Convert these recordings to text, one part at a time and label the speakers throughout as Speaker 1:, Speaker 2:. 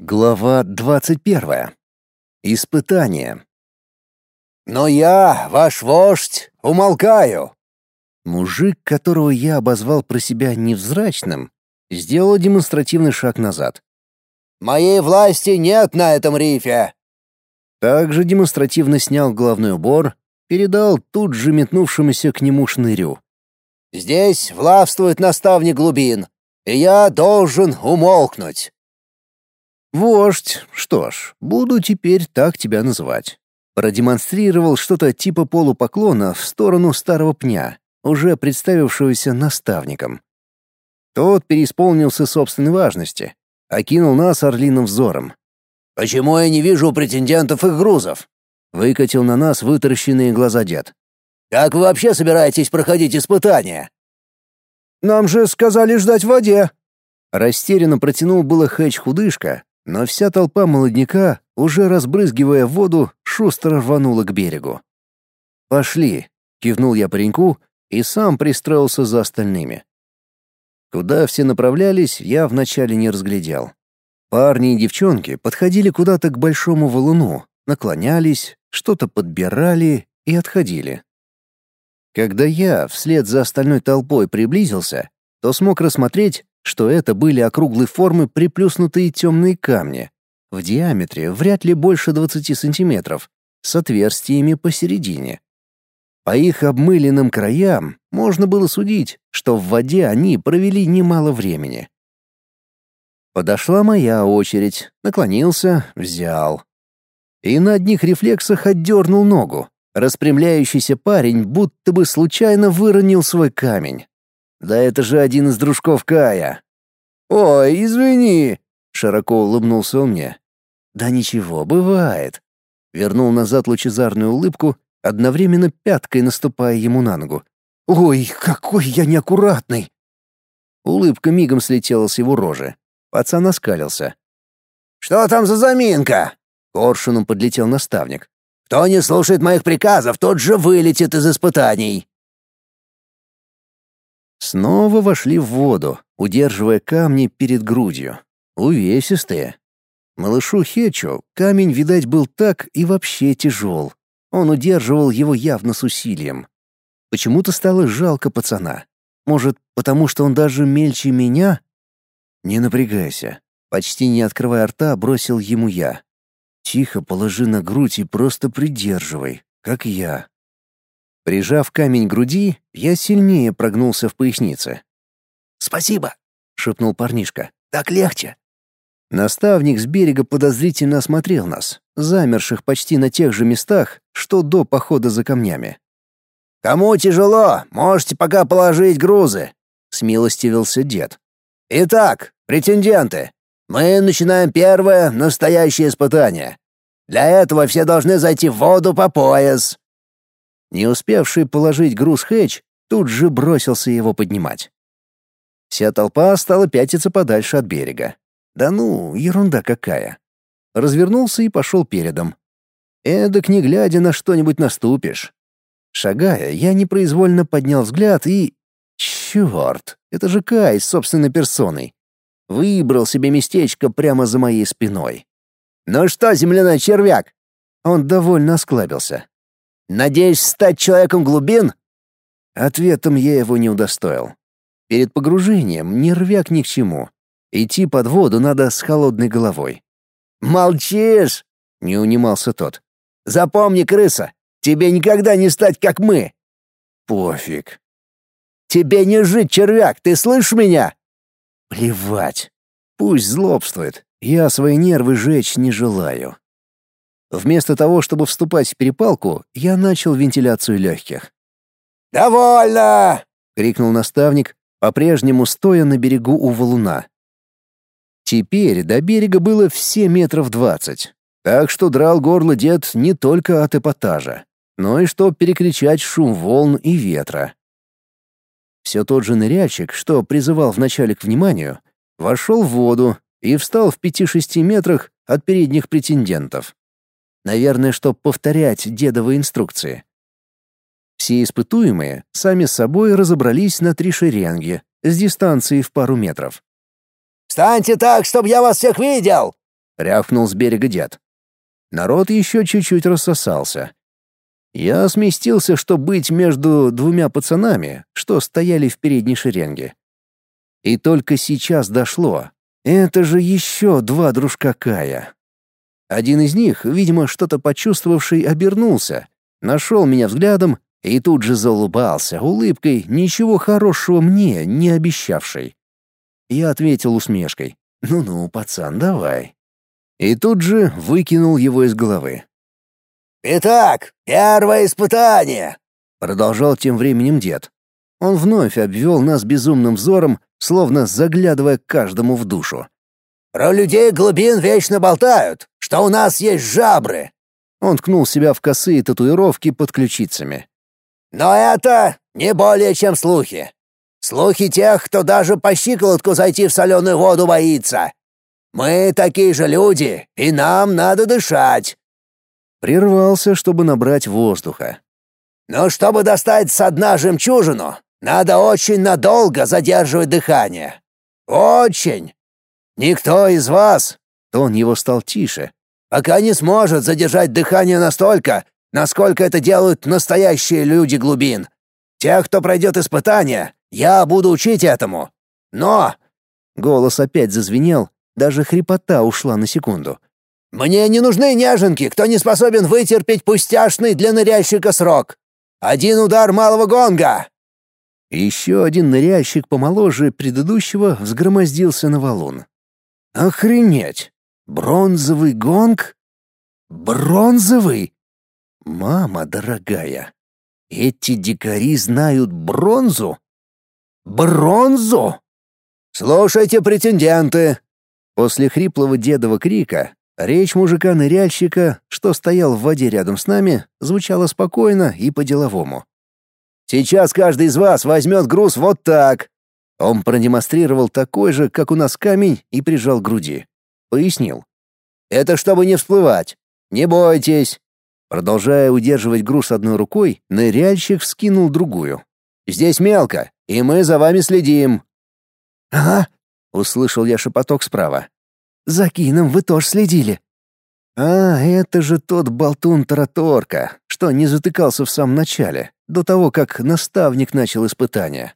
Speaker 1: Глава двадцать первая. Испытание.
Speaker 2: «Но я, ваш вождь, умолкаю!»
Speaker 1: Мужик, которого я обозвал про себя невзрачным, сделал демонстративный шаг назад.
Speaker 2: «Моей власти нет на этом рифе!»
Speaker 1: Также демонстративно снял головной убор, передал тут же метнувшемуся к нему шнырю.
Speaker 2: «Здесь властвует наставник глубин, и я должен умолкнуть!»
Speaker 1: «Вождь, что ж, буду теперь так тебя называть». Продемонстрировал что-то типа полупоклона в сторону старого пня, уже представившегося наставником. Тот переисполнился собственной важности, окинул нас орлиным взором.
Speaker 2: «Почему я не вижу претендентов их грузов?»
Speaker 1: — выкатил на нас вытаращенные глаза дед.
Speaker 2: «Как вы вообще собираетесь проходить испытания?»
Speaker 1: «Нам же сказали ждать в воде!» Растерянно протянул было Хэч-худышка, но вся толпа молодняка, уже разбрызгивая воду, шустро рванула к берегу. «Пошли», — кивнул я пареньку и сам пристроился за остальными. Куда все направлялись, я вначале не разглядел. Парни и девчонки подходили куда-то к большому валуну, наклонялись, что-то подбирали и отходили. Когда я вслед за остальной толпой приблизился, то смог рассмотреть, что это были округлой формы приплюснутые темные камни, в диаметре вряд ли больше 20 сантиметров, с отверстиями посередине. По их обмыленным краям можно было судить, что в воде они провели немало времени. Подошла моя очередь, наклонился, взял. И на одних рефлексах отдернул ногу. Распрямляющийся парень будто бы случайно выронил свой камень. Да это же один из дружков Кая. Ой, извини, широко улыбнулся он мне. Да ничего, бывает. Вернул назад лучезарную улыбку, одновременно пяткой наступая ему на ногу. Ой, какой я неаккуратный. Улыбка мигом слетела с его рожи. Пацан оскалился.
Speaker 2: «Что там за заминка?» Коршуном подлетел наставник. «Кто не слушает моих приказов, тот же вылетит из испытаний».
Speaker 1: Снова вошли в воду, удерживая камни перед грудью. Увесистые. Малышу Хечу камень, видать, был так и вообще тяжел. Он удерживал его явно с усилием. Почему-то стало жалко пацана. Может, потому что он даже мельче меня? Не напрягайся. Почти не открывая рта, бросил ему я. Тихо положи на грудь и просто придерживай, как я. Прижав камень к груди, я сильнее прогнулся в пояснице.
Speaker 2: «Спасибо», — шепнул парнишка. «Так легче».
Speaker 1: Наставник с берега подозрительно осмотрел нас, замерших почти на тех же местах, что до похода за камнями.
Speaker 2: «Кому тяжело, можете пока положить грузы», — смилостивился дед. «Итак, претенденты, мы начинаем первое настоящее испытание. Для этого все должны зайти в воду по пояс.
Speaker 1: Не успевший положить груз Хэтч тут же бросился его поднимать. Вся толпа стала пятиться подальше от берега. Да ну, ерунда какая. Развернулся и пошел передом. Эдак не глядя на что-нибудь наступишь. Шагая, я непроизвольно поднял взгляд и... Черт, это же Кай с собственной персоной. Выбрал себе местечко прямо за моей спиной.
Speaker 2: «Ну что, земляной червяк?»
Speaker 1: Он довольно осклабился.
Speaker 2: Надеюсь стать человеком глубин?»
Speaker 1: Ответом я его не удостоил. Перед погружением нервяк ни к чему. Идти под воду надо с холодной головой.
Speaker 2: «Молчишь!» — не унимался тот. «Запомни, крыса, тебе никогда не стать, как мы!»
Speaker 1: «Пофиг!»
Speaker 2: «Тебе не жить, червяк, ты слышишь меня?»
Speaker 1: «Плевать! Пусть злобствует, я свои нервы жечь не желаю». Вместо того, чтобы вступать в перепалку, я начал вентиляцию легких.
Speaker 2: «Довольно!» — крикнул
Speaker 1: наставник, по-прежнему стоя на берегу у валуна. Теперь до берега было все метров двадцать, так что драл горло дед не только от эпатажа, но и чтобы перекричать шум волн и ветра. Все тот же ныряльщик, что призывал вначале к вниманию, вошел в воду и встал в пяти-шести метрах от передних претендентов. Наверное, чтобы повторять дедовы инструкции. Все испытуемые сами с собой разобрались на три шеренги с дистанцией в пару метров.
Speaker 2: «Встаньте так, чтобы я вас всех видел!»
Speaker 1: — рявкнул с берега дед. Народ еще чуть-чуть рассосался. Я сместился, чтобы быть между двумя пацанами, что стояли в передней шеренге. И только сейчас дошло. Это же еще два дружка Кая. Один из них, видимо, что-то почувствовавший, обернулся, нашел меня взглядом и тут же заулыбался, улыбкой, ничего хорошего мне не обещавшей. Я ответил усмешкой. «Ну-ну, пацан, давай». И тут же выкинул его из головы.
Speaker 2: «Итак, первое испытание!»
Speaker 1: — продолжал тем временем дед. Он вновь обвел нас безумным взором, словно заглядывая каждому в душу.
Speaker 2: «Про людей глубин вечно болтают, что у нас есть жабры!»
Speaker 1: Он ткнул себя в косые татуировки под ключицами.
Speaker 2: «Но это не более чем слухи. Слухи тех, кто даже по щиколотку зайти в соленую воду боится. Мы такие же люди, и нам надо дышать.
Speaker 1: Прервался, чтобы набрать воздуха.
Speaker 2: Но чтобы достать со дна жемчужину, надо очень надолго задерживать дыхание. Очень. Никто из вас,
Speaker 1: тон его стал тише,
Speaker 2: пока не сможет задержать дыхание настолько, насколько это делают настоящие люди глубин. Тех, кто пройдет испытание, я буду учить этому. Но...»
Speaker 1: Голос опять зазвенел, даже хрипота ушла на секунду.
Speaker 2: «Мне не нужны неженки, кто не способен вытерпеть пустяшный для ныряльщика срок. Один удар малого гонга!»
Speaker 1: Еще один ныряльщик помоложе предыдущего взгромоздился на валун. «Охренеть! Бронзовый гонг? Бронзовый? Мама дорогая, эти дикари знают бронзу? Бронзу?
Speaker 2: Слушайте, претенденты!»
Speaker 1: После хриплого дедова крика речь мужика-ныряльщика, что стоял в воде рядом с нами, звучала спокойно и по-деловому. «Сейчас каждый из вас возьмет груз вот так!» Он продемонстрировал такой же, как у нас камень, и прижал к груди. Пояснил. «Это чтобы не всплывать. Не бойтесь!» Продолжая удерживать груз одной рукой, ныряльщик вскинул другую. «Здесь мелко, и мы за вами следим». «Ага», — услышал я шепоток справа. «За Кином вы тоже следили». «А, это же тот болтун-тараторка, что не затыкался в самом начале, до того, как наставник начал испытание».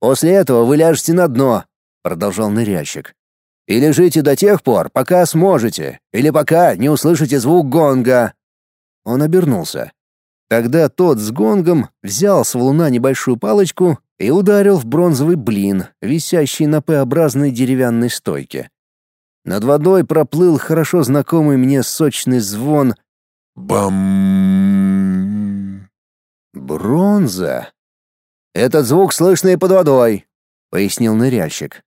Speaker 1: «После этого вы ляжете на дно», — продолжал ныряльщик. «И лежите до тех пор, пока сможете, или пока не услышите звук гонга». Он обернулся. Тогда тот с гонгом взял с валуна небольшую палочку и ударил в бронзовый блин, висящий на П-образной деревянной стойке. Над водой проплыл хорошо знакомый мне сочный звон «Бам!». Бронза. «Этот звук слышно и под водой», — пояснил ныряльщик.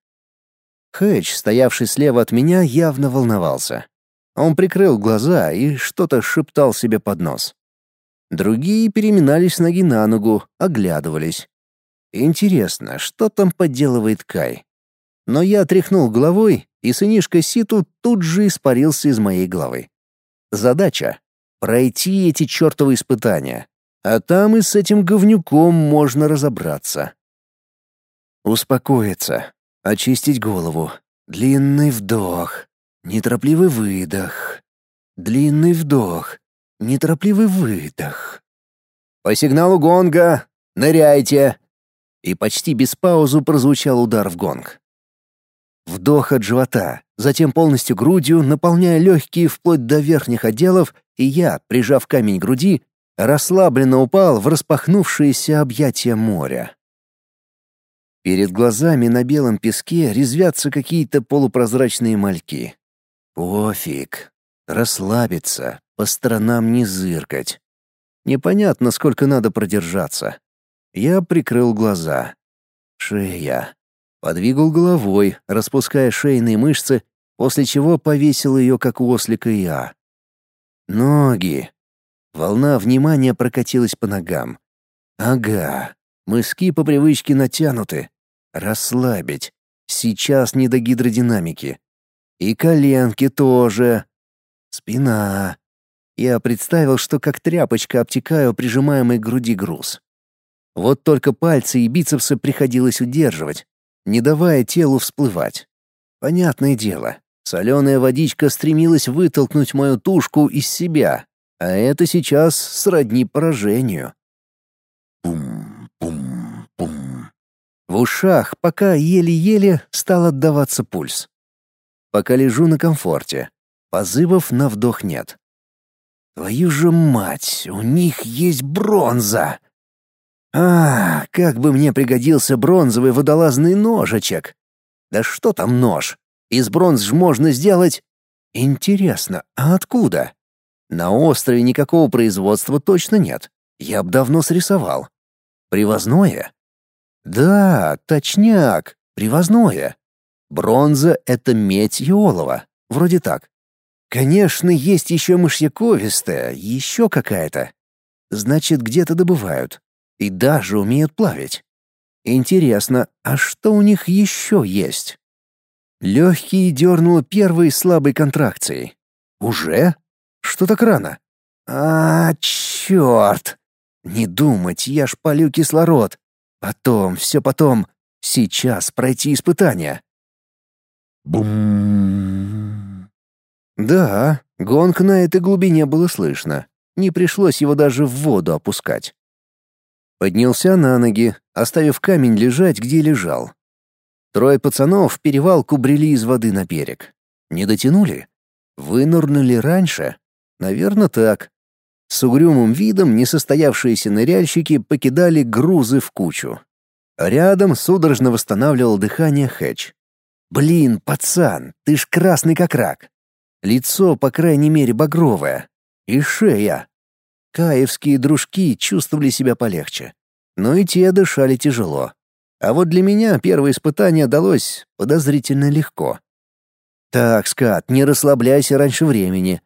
Speaker 1: Хэтч, стоявший слева от меня, явно волновался. Он прикрыл глаза и что-то шептал себе под нос. Другие переминались ноги на ногу, оглядывались. Интересно, что там подделывает Кай? Но я тряхнул головой, и сынишка Ситу тут же испарился из моей головы. Задача — пройти эти чертовы испытания. А там и с этим говнюком можно разобраться. Успокоиться, очистить голову. Длинный вдох, неторопливый выдох. Длинный вдох, неторопливый выдох. По сигналу гонга ныряйте. И почти без паузы прозвучал удар в гонг. Вдох от живота, затем полностью грудью, наполняя легкие вплоть до верхних отделов, и я, прижав камень к груди, расслабленно упал в распахнувшееся объятия моря. Перед глазами на белом песке резвятся какие-то полупрозрачные мальки. Пофиг. Расслабиться, по сторонам не зыркать. Непонятно, сколько надо продержаться. Я прикрыл глаза. Шея. Подвигал головой, распуская шейные мышцы, после чего повесил ее, как у ослика я. Ноги. Волна внимания прокатилась по ногам. Ага, мыски по привычке натянуты. Расслабить. Сейчас не до гидродинамики. И коленки тоже. Спина. Я представил, что как тряпочка обтекаю прижимаемый к груди груз. Вот только пальцы и бицепсы приходилось удерживать, не давая телу всплывать. Понятное дело, Соленая водичка стремилась вытолкнуть мою тушку из себя, а это сейчас сродни поражению. Пум-пум-пум. В ушах пока еле-еле стал отдаваться пульс. Пока лежу на комфорте. Позывов на вдох нет. Твою же мать, у них есть бронза! А, как бы мне пригодился бронзовый водолазный ножичек! Да что там нож? Из бронз ж можно сделать... Интересно, а откуда? На острове никакого производства точно нет. Я б давно срисовал. Привозное? Да, точняк, привозное. Бронза — это медь и олово. Вроде так. Конечно, есть еще мышьяковистая, еще какая-то. Значит, где-то добывают. И даже умеют плавить. Интересно, а что у них еще есть? Легкий дернуло первой слабой контракцией. Уже? Что так рано? А, черт! Не думать, я ж полю кислород. Потом, все потом. Сейчас пройти испытание. Бум. Да, гонг на этой глубине было слышно. Не пришлось его даже в воду опускать. Поднялся на ноги, оставив камень лежать, где лежал. Трое пацанов в перевалку брели из воды на берег. Не дотянули? Вынырнули раньше? Наверное, так. С угрюмым видом несостоявшиеся ныряльщики покидали грузы в кучу. Рядом судорожно восстанавливал дыхание Хэтч. «Блин, пацан, ты ж красный как рак!» Лицо, по крайней мере, багровое. И шея. Каевские дружки чувствовали себя полегче. Но и те дышали тяжело. А вот для меня первое испытание далось подозрительно легко. «Так, скат, не расслабляйся раньше времени.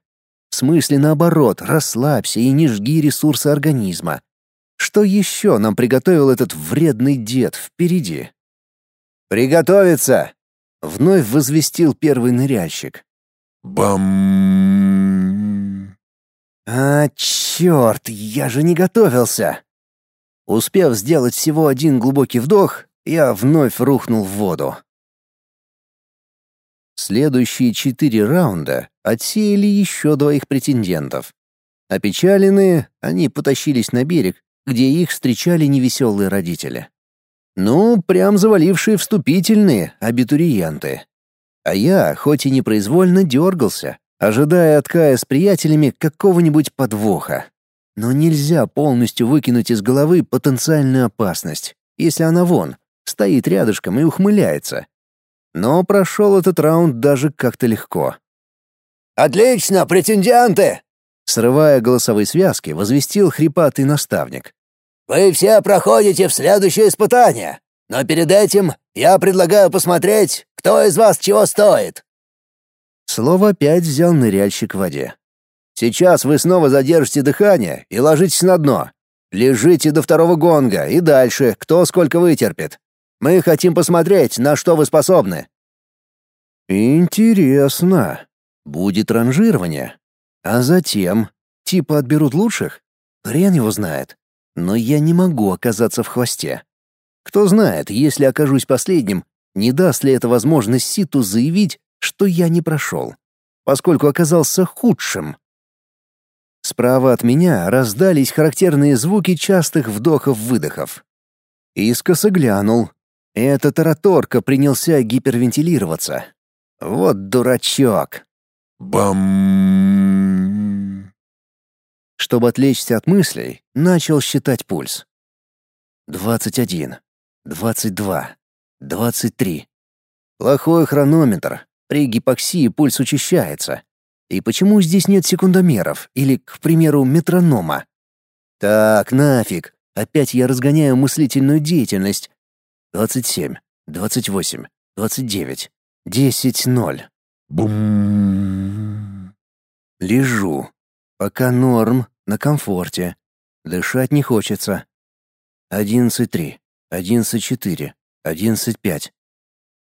Speaker 1: В смысле, наоборот, расслабься и не жги ресурсы организма. Что еще нам приготовил этот вредный дед впереди?» «Приготовиться!» — вновь возвестил первый ныряльщик. «Бам!» «А, черт, я же не готовился!» Успев сделать всего один глубокий вдох, я вновь рухнул в воду. Следующие четыре раунда отсеяли еще двоих претендентов. Опечаленные, они потащились на берег, где их встречали невеселые родители. Ну, прям завалившие вступительные абитуриенты. А я, хоть и непроизвольно, дергался, ожидая от Кая с приятелями какого-нибудь подвоха. Но нельзя полностью выкинуть из головы потенциальную опасность, если она вон, стоит рядышком и ухмыляется. Но прошел этот раунд даже как-то легко.
Speaker 2: «Отлично, претенденты!»
Speaker 1: Срывая голосовые связки, возвестил хрипатый наставник.
Speaker 2: «Вы все проходите в следующее испытание, но перед этим я предлагаю посмотреть, кто из вас чего стоит».
Speaker 1: Слово опять взял ныряльщик в воде. Сейчас вы снова задержите дыхание и ложитесь на дно. Лежите до второго гонга и дальше, кто сколько вытерпит. Мы хотим посмотреть, на что вы способны». «Интересно. Будет ранжирование. А затем, типа отберут лучших? Хрен его знает. Но я не могу оказаться в хвосте. Кто знает, если окажусь последним, не даст ли это возможность Ситу заявить, что я не прошел, поскольку оказался худшим. Справа от меня раздались характерные звуки частых вдохов-выдохов. Искоса глянул. Эта тараторка принялся гипервентилироваться. Вот дурачок. Бам! Чтобы отвлечься от мыслей, начал считать пульс. Двадцать один, двадцать два, двадцать три. Плохой хронометр. При гипоксии пульс учащается. И почему здесь нет секундомеров или, к примеру, метронома? Так, нафиг. Опять я разгоняю мыслительную деятельность. 27, 28, 29, 10, 0. Бум. Лежу. Пока норм, на комфорте. Дышать не хочется. 11.3, 11.4, 11.5.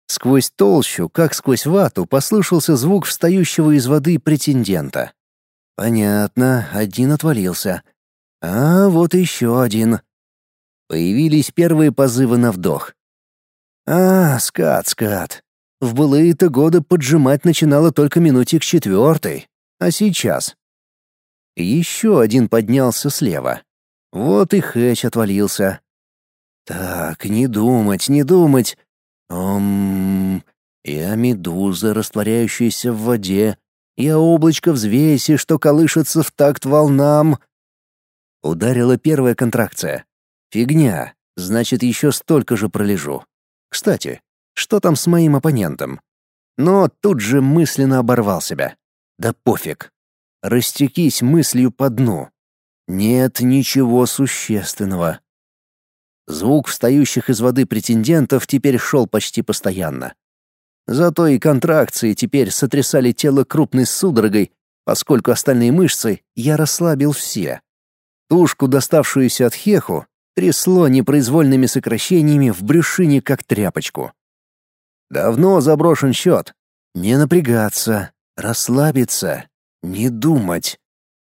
Speaker 1: Сквозь толщу, как сквозь вату, послышался звук встающего из воды претендента. Понятно, один отвалился. А вот еще один. Появились первые позывы на вдох. А, скат, скат. В былые-то годы поджимать начинало только минуте к четвертой, а сейчас... Еще один поднялся слева. Вот и Хэч отвалился. Так, не думать, не думать. Ом... Я медуза, растворяющаяся в воде. Я облачко взвеси, что колышется в такт волнам. Ударила первая контракция. Фигня. Значит, еще столько же пролежу. Кстати, что там с моим оппонентом? Но тут же мысленно оборвал себя. Да пофиг. Растекись мыслью по дну. Нет ничего существенного. Звук встающих из воды претендентов теперь шел почти постоянно. Зато и контракции теперь сотрясали тело крупной судорогой, поскольку остальные мышцы я расслабил все. Тушку, доставшуюся от Хеху, трясло непроизвольными сокращениями в брюшине как тряпочку. Давно заброшен счет. Не напрягаться, расслабиться, не думать.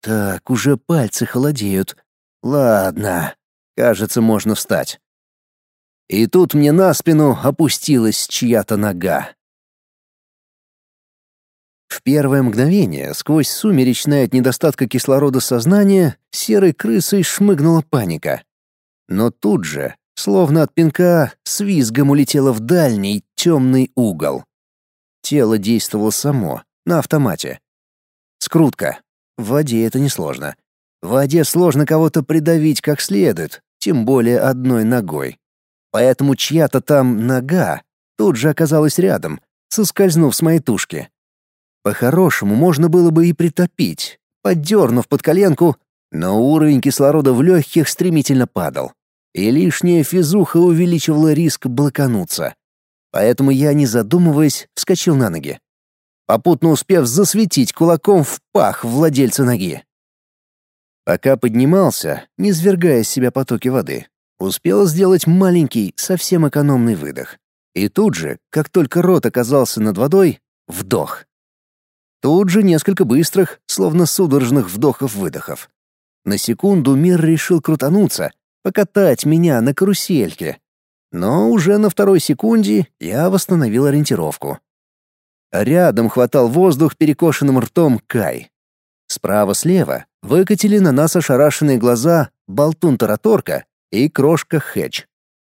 Speaker 1: Так, уже пальцы холодеют. Ладно, кажется, можно встать. И тут мне на спину опустилась чья-то нога. В первое мгновение, сквозь сумеречное от недостатка кислорода сознание, серой крысой шмыгнула паника. Но тут же, словно от пинка, с визгом улетела в дальний, темный угол. Тело действовало само, на автомате. Скрутка. В воде это несложно. В воде сложно кого-то придавить как следует, тем более одной ногой. Поэтому чья-то там нога тут же оказалась рядом, соскользнув с моей тушки. По-хорошему можно было бы и притопить, поддернув под коленку, но уровень кислорода в легких стремительно падал, и лишняя физуха увеличивала риск блокануться. Поэтому я, не задумываясь, вскочил на ноги попутно успев засветить кулаком в пах владельца ноги. Пока поднимался, не свергая с себя потоки воды, успел сделать маленький, совсем экономный выдох. И тут же, как только рот оказался над водой, вдох. Тут же несколько быстрых, словно судорожных вдохов-выдохов. На секунду мир решил крутануться, покатать меня на карусельке. Но уже на второй секунде я восстановил ориентировку. Рядом хватал воздух перекошенным ртом Кай. Справа-слева выкатили на нас ошарашенные глаза болтун-тараторка и крошка Хэтч.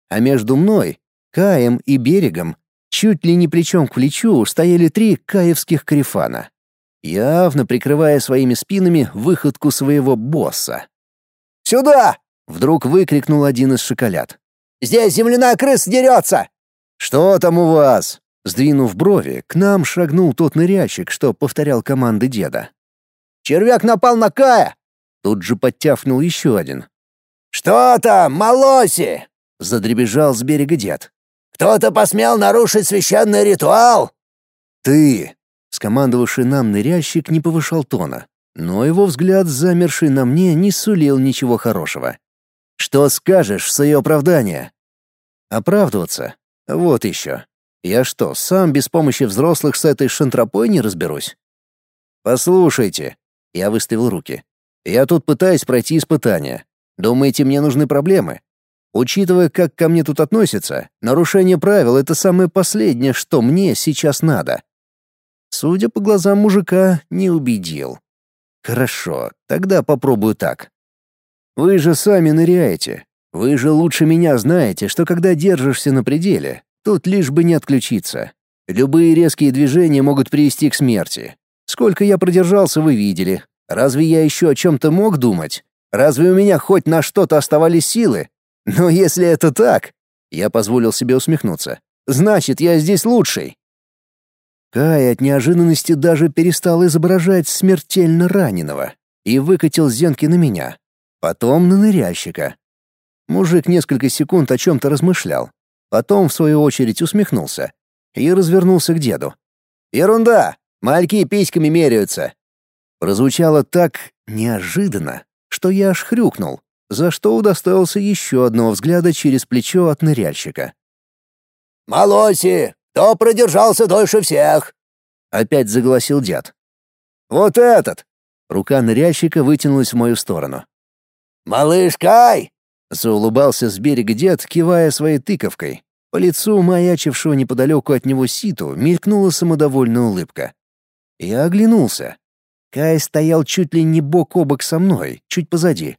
Speaker 1: А между мной, Каем и берегом, чуть ли не плечом к плечу, стояли три каевских карифана, явно прикрывая своими спинами выходку своего босса.
Speaker 2: «Сюда!»
Speaker 1: — вдруг выкрикнул один из шоколад.
Speaker 2: «Здесь земляная крыса дерется!»
Speaker 1: «Что там у вас?» Сдвинув брови, к нам шагнул тот ныряльщик, что повторял команды деда.
Speaker 2: «Червяк напал на Кая!»
Speaker 1: Тут же подтяфнул еще один.
Speaker 2: «Что там, Молоси?»
Speaker 1: — задребежал с берега дед.
Speaker 2: «Кто-то посмел нарушить священный ритуал?»
Speaker 1: «Ты!» — скомандовавший нам ныряльщик не повышал тона, но его взгляд, замерший на мне, не сулил ничего хорошего. «Что скажешь в свое оправдание?» «Оправдываться? Вот еще. Я что, сам без помощи взрослых с этой шантропой не разберусь? Послушайте, я выставил руки. Я тут пытаюсь пройти испытания. Думаете, мне нужны проблемы? Учитывая, как ко мне тут относятся, нарушение правил — это самое последнее, что мне сейчас надо. Судя по глазам мужика, не убедил. Хорошо, тогда попробую так. Вы же сами ныряете. Вы же лучше меня знаете, что когда держишься на пределе, Тут лишь бы не отключиться. Любые резкие движения могут привести к смерти. Сколько я продержался, вы видели. Разве я еще о чем-то мог думать? Разве у меня хоть на что-то оставались силы? Но если это так, я позволил себе усмехнуться. Значит, я здесь лучший. Кай от неожиданности даже перестал изображать смертельно раненого и выкатил зенки на меня, потом на ныряльщика. Мужик несколько секунд о чем-то размышлял, Потом, в свою очередь, усмехнулся и развернулся к деду. «Ерунда! Мальки письками меряются!» Прозвучало так неожиданно, что я аж хрюкнул, за что удостоился еще одного взгляда через плечо от ныряльщика.
Speaker 2: «Молоси! Кто продержался дольше всех?»
Speaker 1: — опять загласил дед. «Вот этот!» — рука ныряльщика вытянулась в мою сторону.
Speaker 2: «Малыш Кай!»
Speaker 1: Заулыбался с берега дед, кивая своей тыковкой. По лицу маячившего неподалеку от него Ситу мелькнула самодовольная улыбка. Я оглянулся. Кай стоял чуть ли не бок о бок со мной, чуть позади.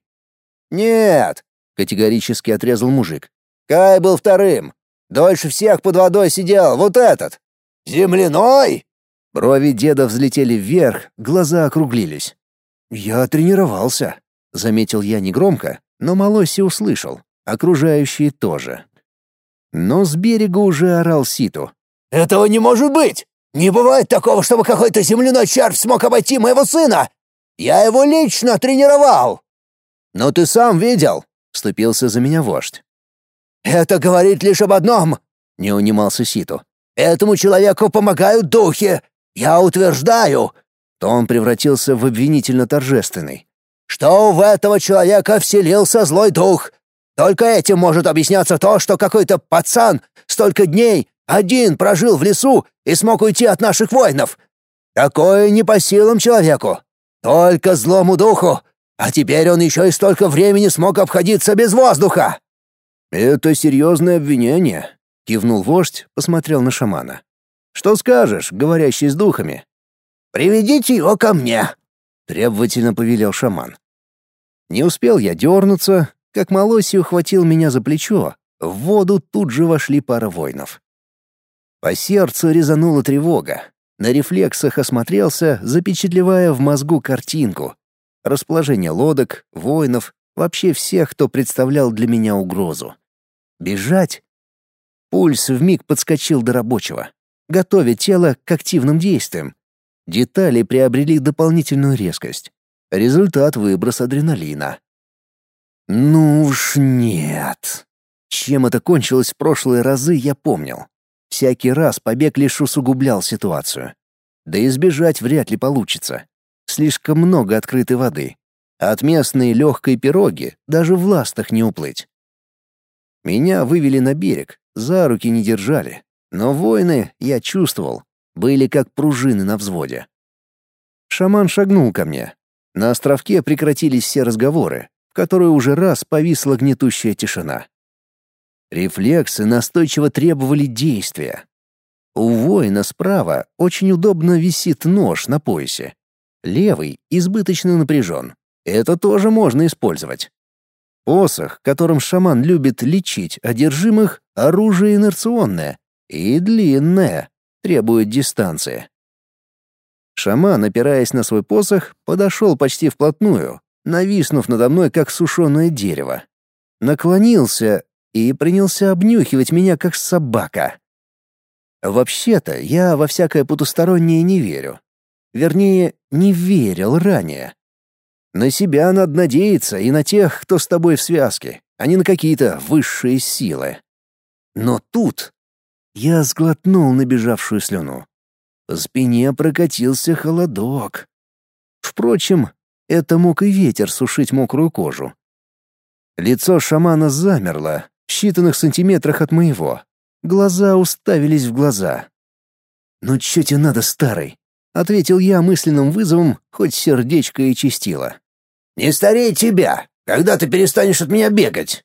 Speaker 2: «Нет!» — категорически отрезал мужик. «Кай был вторым. Дольше всех под водой сидел вот этот. Земляной?»
Speaker 1: Брови деда взлетели вверх, глаза округлились. «Я тренировался», — заметил я негромко, но Малоси услышал. Окружающие тоже. Но с берега уже орал Ситу.
Speaker 2: «Этого не может быть! Не бывает такого, чтобы какой-то земляной червь смог обойти моего сына! Я его лично тренировал!» «Но ты сам видел!» — вступился за меня вождь. «Это говорит лишь об одном!» — не унимался Ситу. «Этому человеку помогают духи! Я утверждаю!» То он превратился в обвинительно торжественный. «Что в этого человека вселился злой дух! Только этим может объясняться то, что какой-то пацан столько дней один прожил в лесу и смог уйти от наших воинов. Такое не по силам человеку, только злому духу. А теперь он еще и столько времени смог обходиться без воздуха.
Speaker 1: Это серьезное обвинение, кивнул вождь, посмотрел на шамана. Что скажешь, говорящий с духами?
Speaker 2: Приведите его ко мне,
Speaker 1: требовательно повелел шаман. Не успел я дернуться, как Малоси ухватил меня за плечо, в воду тут же вошли пара воинов. По сердцу резанула тревога. На рефлексах осмотрелся, запечатлевая в мозгу картинку. Расположение лодок, воинов, вообще всех, кто представлял для меня угрозу. Бежать? Пульс вмиг подскочил до рабочего, готовя тело к активным действиям. Детали приобрели дополнительную резкость. Результат — выброс адреналина. Ну уж нет. Чем это кончилось в прошлые разы, я помнил. Всякий раз побег лишь усугублял ситуацию. Да и сбежать вряд ли получится. Слишком много открытой воды. От местной легкой пироги даже в ластах не уплыть. Меня вывели на берег, за руки не держали. Но воины, я чувствовал, были как пружины на взводе. Шаман шагнул ко мне. На островке прекратились все разговоры, в которой уже раз повисла гнетущая тишина. Рефлексы настойчиво требовали действия. У воина справа очень удобно висит нож на поясе. Левый избыточно напряжен. Это тоже можно использовать. Посох, которым шаман любит лечить одержимых, оружие инерционное и длинное, требует дистанции. Шаман, опираясь на свой посох, подошел почти вплотную, нависнув надо мной, как сушеное дерево. Наклонился и принялся обнюхивать меня, как собака. Вообще-то, я во всякое потустороннее не верю. Вернее, не верил ранее. На себя надо надеяться и на тех, кто с тобой в связке, а не на какие-то высшие силы. Но тут я сглотнул набежавшую слюну. По спине прокатился холодок. Впрочем, это мог и ветер сушить мокрую кожу. Лицо шамана замерло, в считанных сантиметрах от моего. Глаза уставились в глаза. «Ну чё тебе надо, старый?» — ответил я мысленным вызовом, хоть сердечко и чистило.
Speaker 2: «Не старей тебя! Когда ты перестанешь от меня бегать?»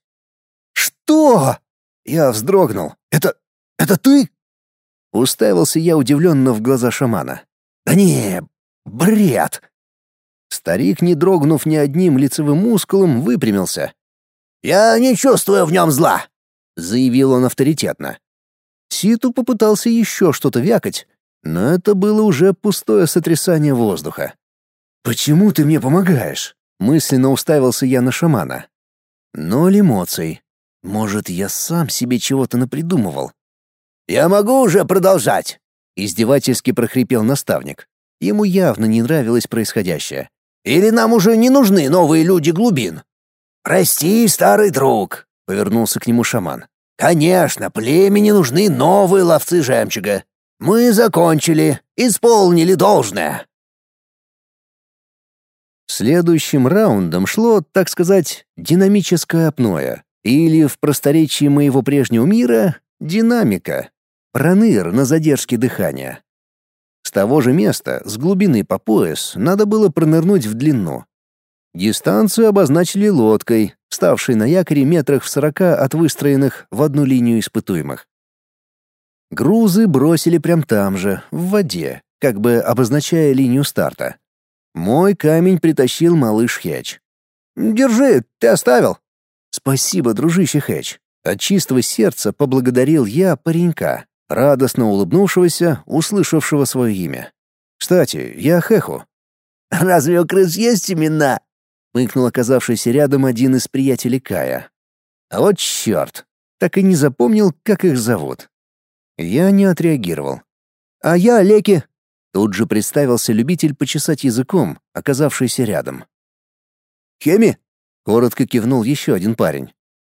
Speaker 1: «Что?» — я вздрогнул. «Это... это ты?» Уставился я удивленно в глаза шамана. «Да не, бред!» Старик, не дрогнув ни одним лицевым мускулом, выпрямился.
Speaker 2: «Я не чувствую в нем зла», — заявил он авторитетно.
Speaker 1: Ситу попытался еще что-то вякать, но это было уже пустое сотрясание воздуха. «Почему ты мне помогаешь?» — мысленно уставился я на шамана. Ноль эмоций. Может, я сам себе чего-то напридумывал.
Speaker 2: «Я могу уже продолжать?»
Speaker 1: — издевательски прохрипел наставник. Ему явно не нравилось происходящее.
Speaker 2: Или нам уже не нужны новые люди глубин? Прости, старый друг, повернулся к нему шаман. Конечно, племени нужны новые ловцы жемчуга. Мы закончили, исполнили должное.
Speaker 1: Следующим раундом шло, так сказать, динамическое апноэ, или в просторечии моего прежнего мира динамика, проныр на задержке дыхания. С того же места, с глубины по пояс, надо было пронырнуть в длину. Дистанцию обозначили лодкой, ставшей на якоре метрах в сорока от выстроенных в одну линию испытуемых. Грузы бросили прямо там же, в воде, как бы обозначая линию старта. Мой камень притащил малыш Хэтч.
Speaker 2: «Держи, ты оставил».
Speaker 1: «Спасибо, дружище Хэтч». От чистого сердца поблагодарил я паренька, радостно улыбнувшегося, услышавшего свое имя. «Кстати, я Хеху».
Speaker 2: «Разве у крыс есть имена?»
Speaker 1: — мыкнул оказавшийся рядом один из приятелей Кая. «А вот черт! Так и не запомнил, как их зовут». Я не отреагировал.
Speaker 2: «А я Леки»,
Speaker 1: Тут же представился любитель почесать языком, оказавшийся рядом.
Speaker 2: «Хеми?»
Speaker 1: — коротко кивнул еще один парень.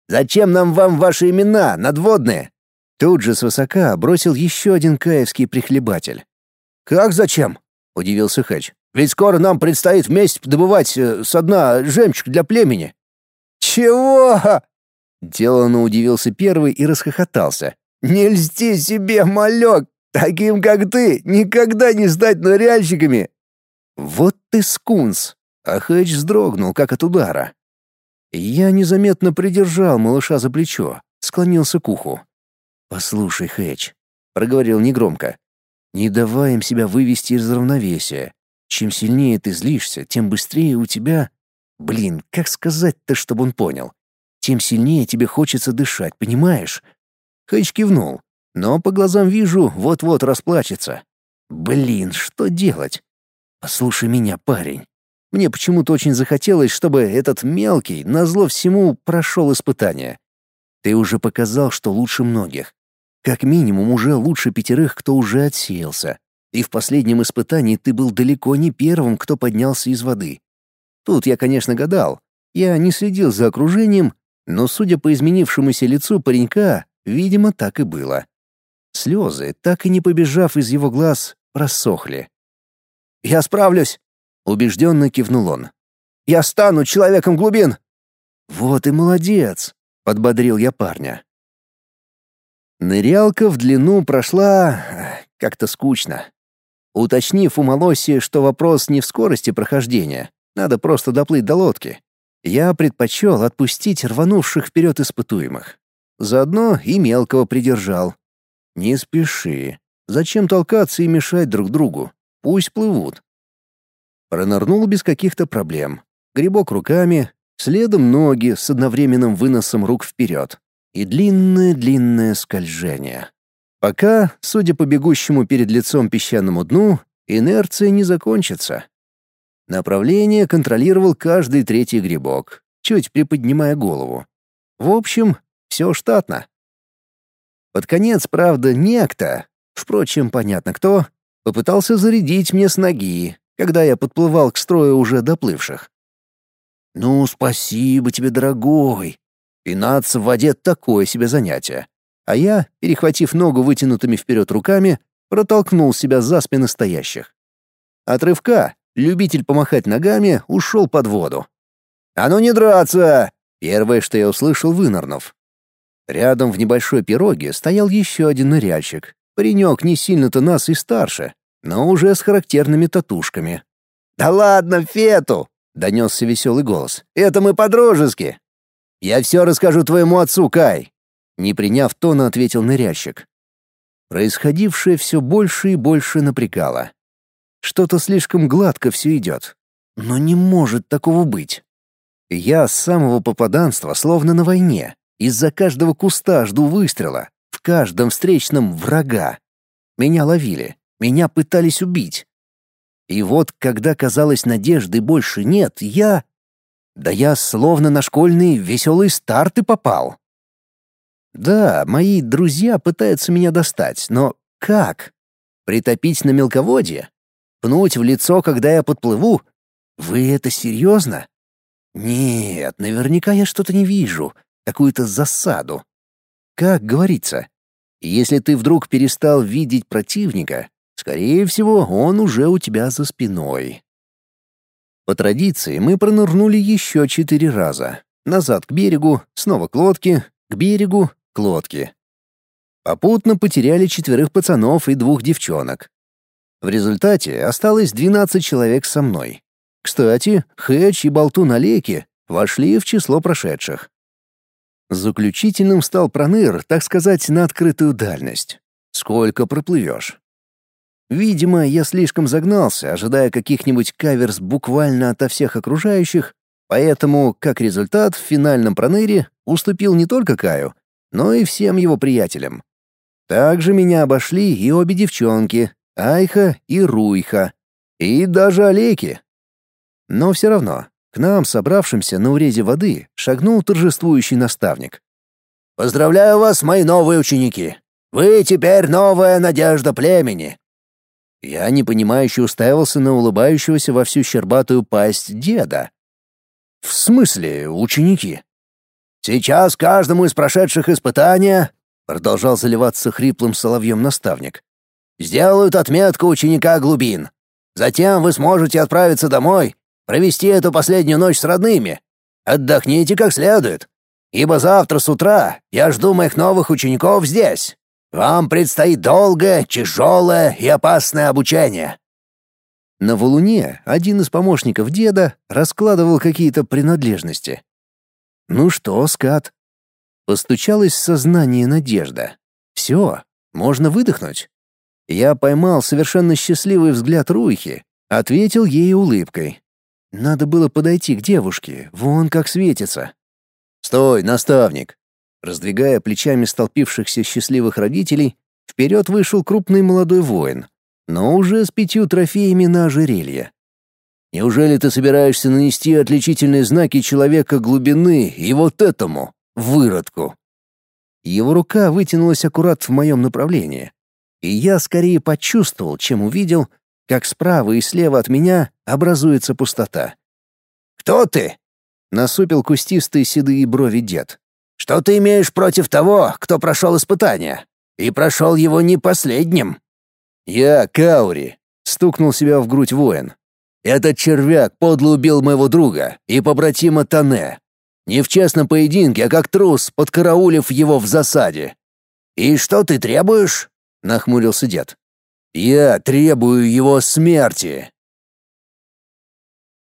Speaker 2: «Зачем нам вам ваши имена, надводные?»
Speaker 1: Тут же свысока бросил еще один каевский прихлебатель.
Speaker 2: «Как зачем?» — удивился Хэч. «Ведь скоро нам предстоит вместе добывать э, со дна жемчуг для племени». «Чего?»
Speaker 1: Делано удивился первый и расхохотался.
Speaker 2: «Не льсти себе, малек! Таким, как ты, никогда не стать ныряльщиками!»
Speaker 1: «Вот ты скунс!» А Хэч вздрогнул, как от удара. Я незаметно придержал малыша за плечо, склонился к уху. «Послушай, Хэч», — проговорил негромко, — «не давай им себя вывести из равновесия. Чем сильнее ты злишься, тем быстрее у тебя... Блин, как сказать-то, чтобы он понял? Тем сильнее тебе хочется дышать, понимаешь?» Хэч кивнул, но по глазам вижу, вот-вот расплачется. Блин, что делать? Послушай меня, парень. Мне почему-то очень захотелось, чтобы этот мелкий, назло всему, прошел испытание. Ты уже показал, что лучше многих. Как минимум уже лучше пятерых, кто уже отсеялся. И в последнем испытании ты был далеко не первым, кто поднялся из воды. Тут я, конечно, гадал. Я не следил за окружением, но, судя по изменившемуся лицу паренька, видимо, так и было. Слезы, так и не побежав из его глаз, просохли.
Speaker 2: «Я справлюсь!»
Speaker 1: Убежденно кивнул он.
Speaker 2: «Я стану человеком глубин!»
Speaker 1: «Вот и молодец!» — подбодрил я парня. Нырялка в длину прошла... как-то скучно. Уточнив у Молоси, что вопрос не в скорости прохождения, надо просто доплыть до лодки, я предпочел отпустить рванувших вперед испытуемых. Заодно и мелкого придержал. Не спеши. Зачем толкаться и мешать друг другу? Пусть плывут. Пронырнул без каких-то проблем. Грибок руками, следом ноги с одновременным выносом рук вперед. И длинное-длинное скольжение. Пока, судя по бегущему перед лицом песчаному дну, инерция не закончится. Направление контролировал каждый третий грибок, чуть приподнимая голову. В общем, все штатно. Под конец, правда, некто, впрочем, понятно кто, попытался зарядить мне с ноги, когда я подплывал к строю уже доплывших. «Ну, спасибо тебе, дорогой!» Пинаться в воде — такое себе занятие. А я, перехватив ногу вытянутыми вперед руками, протолкнул себя за спины стоящих. От рывка любитель помахать ногами ушел под воду. «А ну не драться!» — первое, что я услышал, вынырнув. Рядом в небольшой пироге стоял еще один ныряльщик. Паренек не сильно-то нас и старше, но уже с характерными татушками.
Speaker 2: «Да ладно, Фету!» — донесся веселый голос. «Это мы по-дружески!»
Speaker 1: «Я все расскажу твоему отцу, Кай!» Не приняв тона, ответил нырящик. Происходившее все больше и больше напрягало. Что-то слишком гладко все идет. Но не может такого быть. Я с самого попаданства словно на войне. Из-за каждого куста жду выстрела. В каждом встречном врага. Меня ловили. Меня пытались убить. И вот, когда, казалось, надежды больше нет, я... Да я словно на школьные веселые старты попал. Да, мои друзья пытаются меня достать, но как? Притопить на мелководье? Пнуть в лицо, когда я подплыву? Вы это серьезно? Нет, наверняка я что-то не вижу, какую-то засаду. Как говорится, если ты вдруг перестал видеть противника, Скорее всего, он уже у тебя за спиной. По традиции мы пронырнули еще четыре раза. Назад к берегу, снова к лодке, к берегу, к лодке. Попутно потеряли четверых пацанов и двух девчонок. В результате осталось 12 человек со мной. Кстати, Хэч и Болтун Олеки вошли в число прошедших. Заключительным стал проныр, так сказать, на открытую дальность. сколько проплывешь. Видимо, я слишком загнался, ожидая каких-нибудь каверс буквально ото всех окружающих, поэтому, как результат, в финальном проныре уступил не только Каю, но и всем его приятелям. Также меня обошли и обе девчонки, Айха и Руйха, и даже Олеки. Но все равно, к нам, собравшимся на урезе воды, шагнул торжествующий наставник.
Speaker 2: «Поздравляю вас, мои новые ученики! Вы теперь новая надежда племени!»
Speaker 1: Я непонимающе уставился на улыбающегося во всю щербатую пасть деда. «В смысле, ученики?»
Speaker 2: «Сейчас каждому из прошедших испытания, — продолжал заливаться хриплым соловьем наставник, — сделают отметку ученика глубин. Затем вы сможете отправиться домой провести эту последнюю ночь с родными. Отдохните как следует, ибо завтра с утра я жду моих новых учеников здесь. Вам предстоит долгое, тяжелое и опасное обучение».
Speaker 1: На валуне один из помощников деда раскладывал какие-то принадлежности. «Ну что, скат?» Постучалось в сознание надежда. «Все, можно выдохнуть». Я поймал совершенно счастливый взгляд Руихи, ответил ей улыбкой. Надо было подойти к девушке, вон как светится. «Стой, наставник!» Раздвигая плечами столпившихся счастливых родителей, вперед вышел крупный молодой воин, но уже с пятью трофеями на ожерелье. «Неужели ты собираешься нанести отличительные знаки человека глубины и вот этому, выродку?» Его рука вытянулась аккурат в моем направлении, и я скорее почувствовал, чем увидел, как справа и слева от меня образуется пустота.
Speaker 2: «Кто ты?» — насупил кустистые седые брови дед. «Что ты имеешь против того, кто прошел испытание? И прошел его не последним?»
Speaker 1: «Я Каури», — стукнул себя в грудь воин. «Этот червяк подло убил моего друга и побратима Тане. Не в честном поединке, а как трус, подкараулив его в засаде».
Speaker 2: «И что ты требуешь?» — нахмурился дед.
Speaker 1: Я требую его смерти.